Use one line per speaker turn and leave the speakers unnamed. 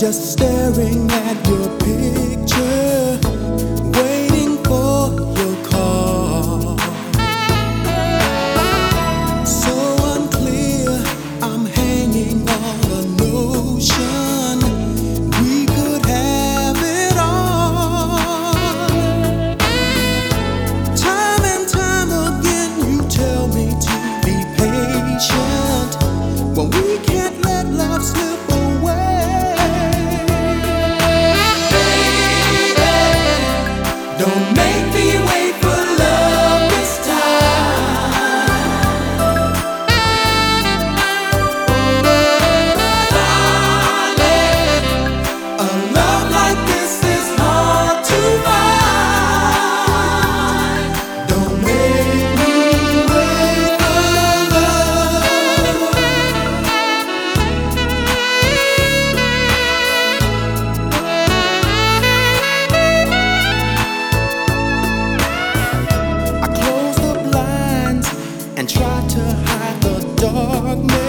just staring at your picture. darkness.